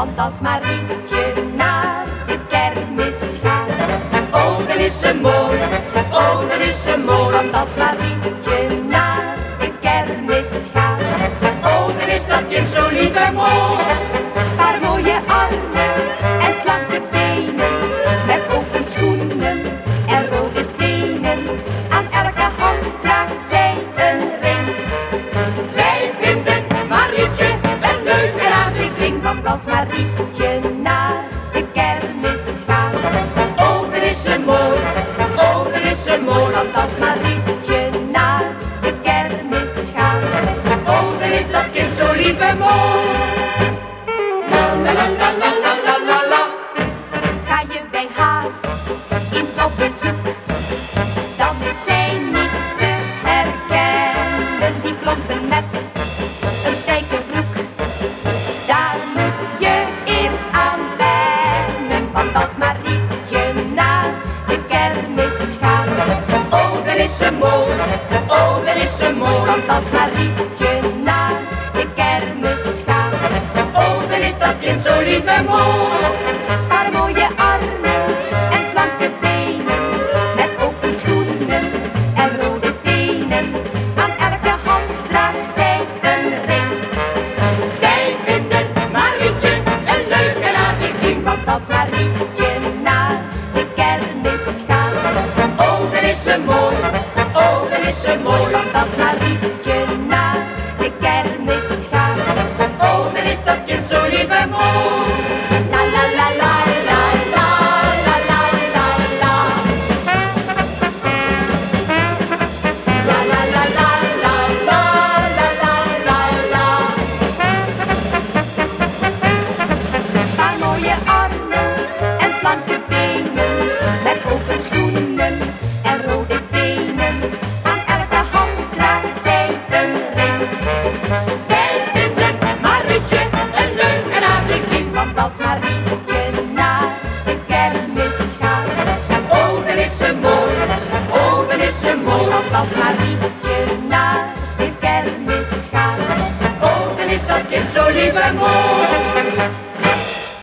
Want als Marietje naar de kermis gaat, oh dan is ze mooi, oh dan is ze mooi. Want als Marietje naar de kermis gaat, oh dan is dat kind zo lief en mooi. Als Marietje naar de kermis gaat, oh dan is ze mooi, oh dan is ze mooi, als Marietje naar de kermis gaat, oh is dat kind zo lief en mooi. Want als Marietje naar de kermis gaat, oh dan is ze mooi, oh dan is ze mooi. Want als Marietje naar de kermis gaat, oh dan is dat kind zo lief en mooi. Paar mooie armen en slanke benen, met open schoenen en rode als Marietje naar de kermis gaat, oh dan is ze mooi, oh dan is ze mooi, want als Marietje naar de kermis gaat, oh dan is dat kind zo lief rode tenen. Aan elke hand draagt zij een ring. Wij vinden Marietje een leuk en want als Marietje naar de kermis gaat, oh dan is ze mooi, oh dan is ze mooi. Want als Marietje naar de kermis gaat, oh dan is dat kind zo lief en mooi.